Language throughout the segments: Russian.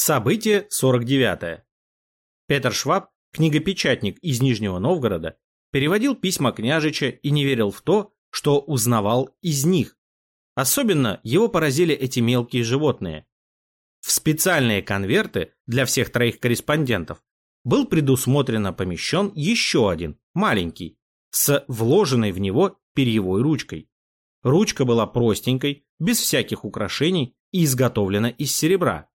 Событие 49. Петр Шваб, книгопечатник из Нижнего Новгорода, переводил письма княжича и не верил в то, что узнавал из них. Особенно его поразили эти мелкие животные. В специальные конверты для всех троих корреспондентов был предусмотренно помещен еще один, маленький, с вложенной в него перьевой ручкой. Ручка была простенькой, без всяких украшений и изготовлена из серебра.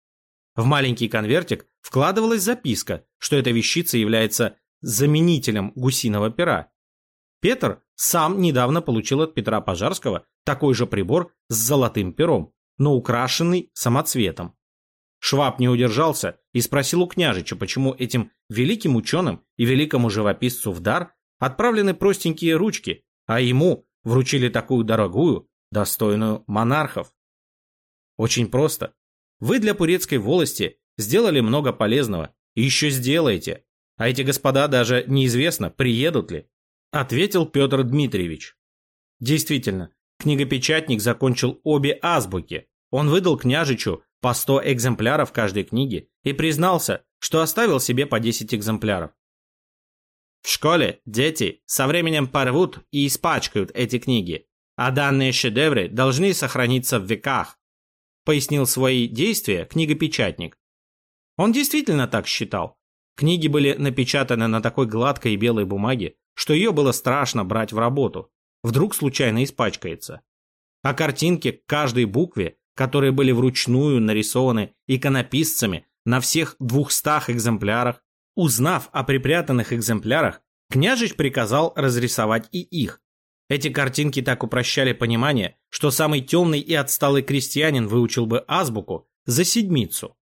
В маленький конвертик вкладывалась записка, что эта вещица является заменителем гусиного пера. Петр сам недавно получил от Петра Пожарского такой же прибор с золотым пером, но украшенный самоцветом. Шваб не удержался и спросил у княжича, почему этим великим ученым и великому живописцу в дар отправлены простенькие ручки, а ему вручили такую дорогую, достойную монархов. Очень просто. Вы для Пурецкой волости сделали много полезного и еще сделаете, а эти господа даже неизвестно, приедут ли, ответил Петр Дмитриевич. Действительно, книгопечатник закончил обе азбуки. Он выдал княжичу по 100 экземпляров каждой книги и признался, что оставил себе по 10 экземпляров. В школе дети со временем порвут и испачкают эти книги, а данные шедевры должны сохраниться в веках, пояснил свои действия книгопечатник. Он действительно так считал. Книги были напечатаны на такой гладкой и белой бумаге, что ее было страшно брать в работу. Вдруг случайно испачкается. А картинки к каждой букве которые были вручную нарисованы иконописцами на всех двухстах экземплярах. Узнав о припрятанных экземплярах, княжич приказал разрисовать и их. Эти картинки так упрощали понимание, что самый темный и отсталый крестьянин выучил бы азбуку за седмицу.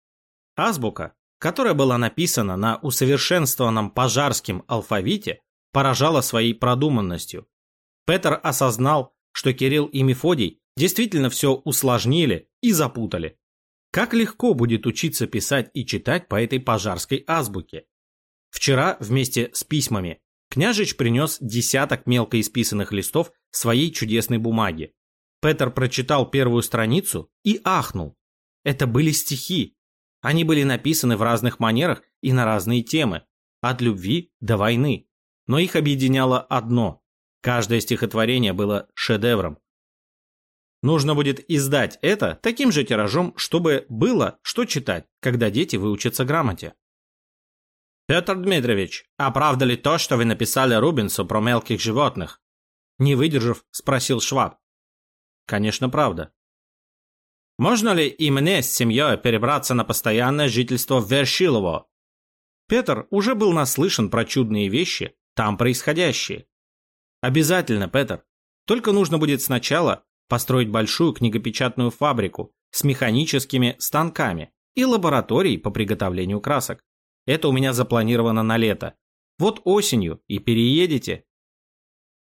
Азбука, которая была написана на усовершенствованном пожарским алфавите, поражала своей продуманностью. Петр осознал, что Кирилл и Мефодий действительно все усложнили и запутали. Как легко будет учиться писать и читать по этой пожарской азбуке. Вчера вместе с письмами княжич принес десяток мелко исписанных листов своей чудесной бумаги. Петр прочитал первую страницу и ахнул. Это были стихи. Они были написаны в разных манерах и на разные темы, от любви до войны. Но их объединяло одно. Каждое стихотворение было шедевром. Нужно будет издать это таким же тиражом, чтобы было что читать, когда дети выучатся грамоте. Петр Дмитриевич, а правда ли то, что вы написали Рубинсу про мелких животных? Не выдержав, спросил Шваб. Конечно, правда. Можно ли и мне с семьей перебраться на постоянное жительство в Вершилово? Петр уже был наслышан про чудные вещи, там происходящие. Обязательно, Петр. Только нужно будет сначала построить большую книгопечатную фабрику с механическими станками и лабораторией по приготовлению красок. Это у меня запланировано на лето. Вот осенью и переедете.